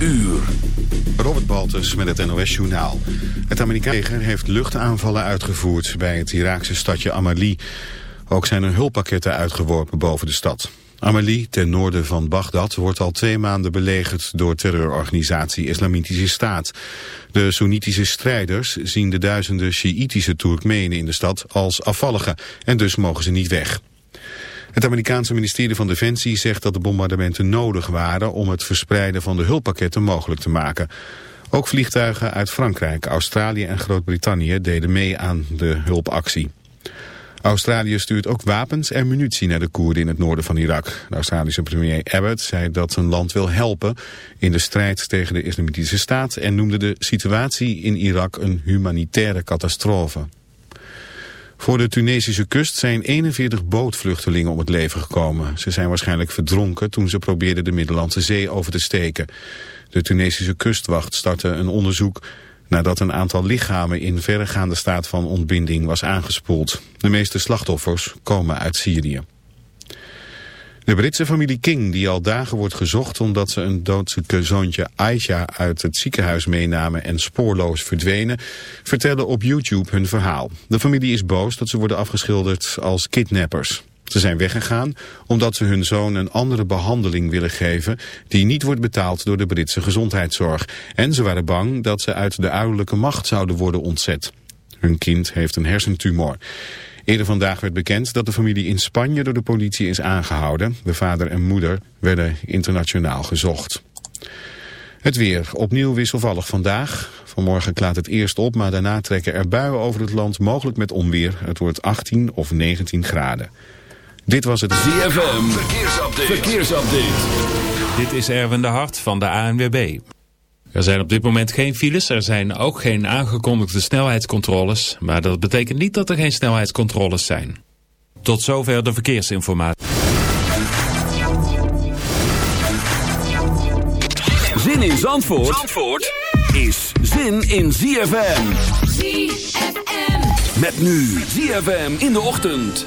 uur. Robert Baltus met het NOS Journaal. Het Amerikaanse heeft luchtaanvallen uitgevoerd bij het Iraakse stadje Amalí. Ook zijn er hulppakketten uitgeworpen boven de stad. Amalí, ten noorden van Bagdad, wordt al twee maanden belegerd door terreurorganisatie Islamitische Staat. De Soenitische strijders zien de duizenden Sjiïtische Turkmenen in de stad als afvalligen en dus mogen ze niet weg. Het Amerikaanse ministerie van Defensie zegt dat de bombardementen nodig waren om het verspreiden van de hulppakketten mogelijk te maken. Ook vliegtuigen uit Frankrijk, Australië en Groot-Brittannië deden mee aan de hulpactie. Australië stuurt ook wapens en munitie naar de Koerden in het noorden van Irak. De Australische premier Abbott zei dat zijn land wil helpen in de strijd tegen de islamitische staat en noemde de situatie in Irak een humanitaire catastrofe. Voor de Tunesische kust zijn 41 bootvluchtelingen om het leven gekomen. Ze zijn waarschijnlijk verdronken toen ze probeerden de Middellandse Zee over te steken. De Tunesische kustwacht startte een onderzoek nadat een aantal lichamen in verregaande staat van ontbinding was aangespoeld. De meeste slachtoffers komen uit Syrië. De Britse familie King, die al dagen wordt gezocht omdat ze een doodzieke zoontje Aisha uit het ziekenhuis meenamen en spoorloos verdwenen, vertellen op YouTube hun verhaal. De familie is boos dat ze worden afgeschilderd als kidnappers. Ze zijn weggegaan omdat ze hun zoon een andere behandeling willen geven die niet wordt betaald door de Britse gezondheidszorg. En ze waren bang dat ze uit de ouderlijke macht zouden worden ontzet. Hun kind heeft een hersentumor. Eerder vandaag werd bekend dat de familie in Spanje door de politie is aangehouden. De vader en moeder werden internationaal gezocht. Het weer. Opnieuw wisselvallig vandaag. Vanmorgen klaart het eerst op, maar daarna trekken er buien over het land, mogelijk met onweer. Het wordt 18 of 19 graden. Dit was het ZFM. Verkeersupdate. Verkeersupdate. Dit is Erwin de Hart van de ANWB. Er zijn op dit moment geen files, er zijn ook geen aangekondigde snelheidscontroles, maar dat betekent niet dat er geen snelheidscontroles zijn. Tot zover de verkeersinformatie. Zin in Zandvoort, Zandvoort is zin in ZFM. ZFM. Met nu ZFM in de ochtend.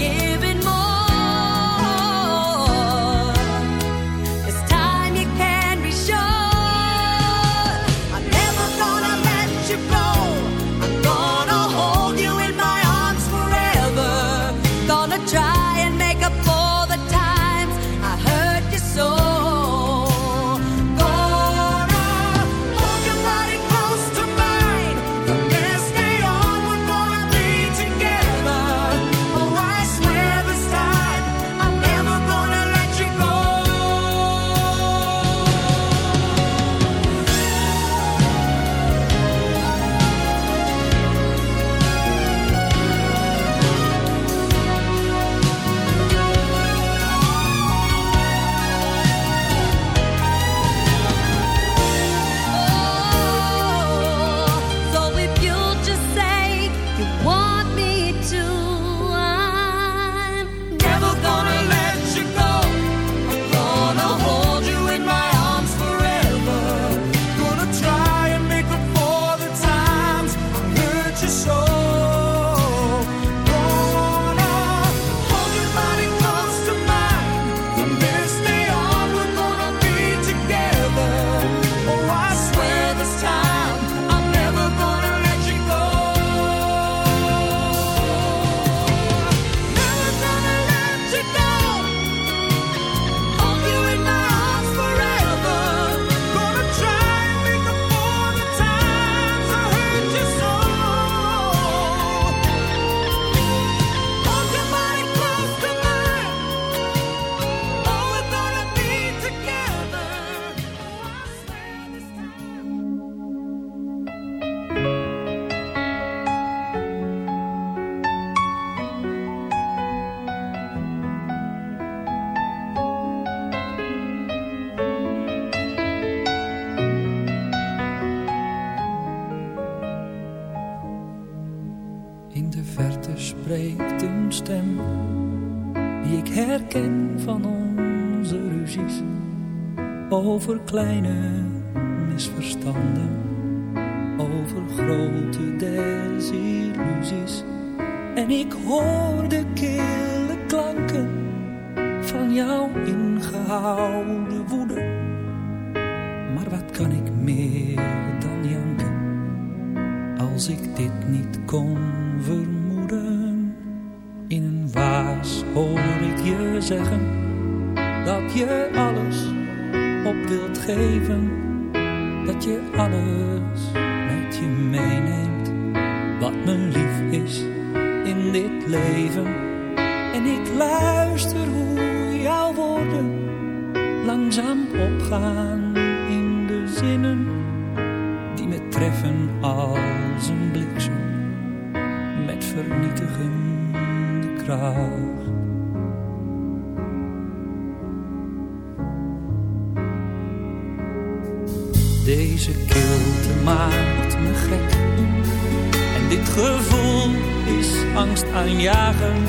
giving. kleine ik luister hoe jouw woorden langzaam opgaan in de zinnen die me treffen als een bliksem met vernietigende kracht. Deze kilte maakt me gek. En dit gevoel is angstaanjagend.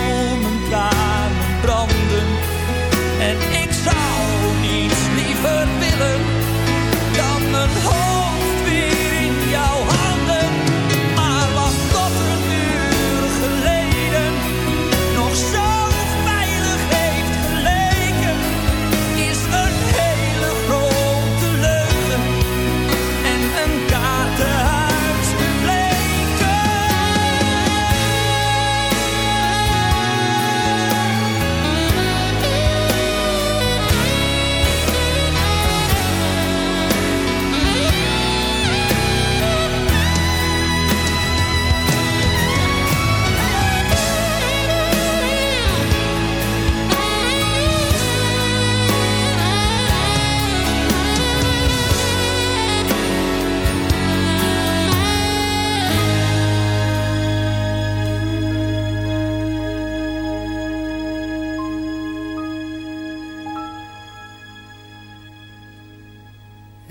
En ik zou niets liever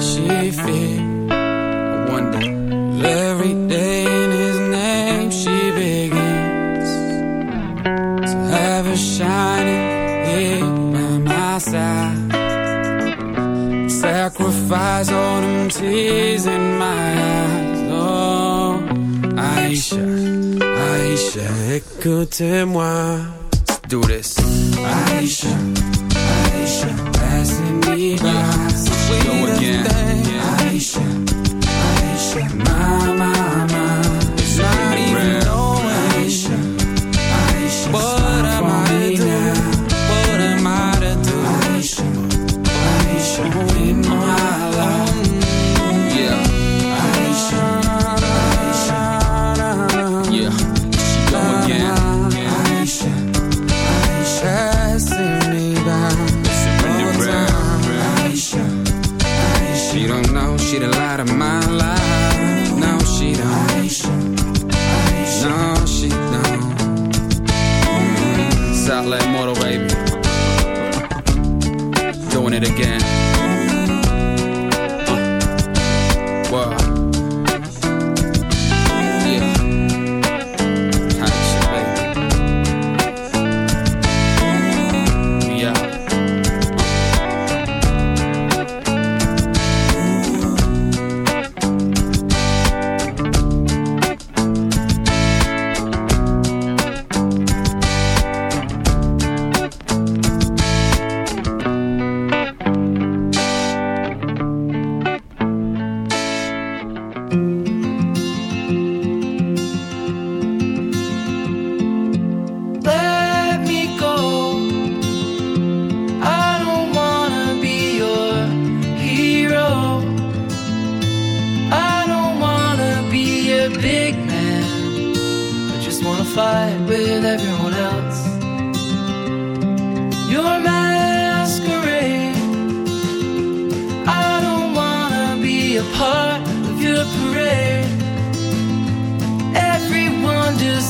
she feels. I wonder every day in his name she begins to have a shining here by my side. Sacrifice all the tears in my eyes. Oh, Aisha, Aisha, écoutez-moi. Let's do this. Aisha, Aisha, passing me by. Yeah.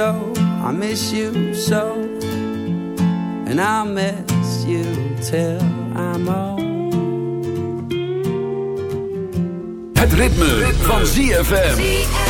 so. I miss you so. And I'll miss you till I'm old. Het ritme, van ZFM.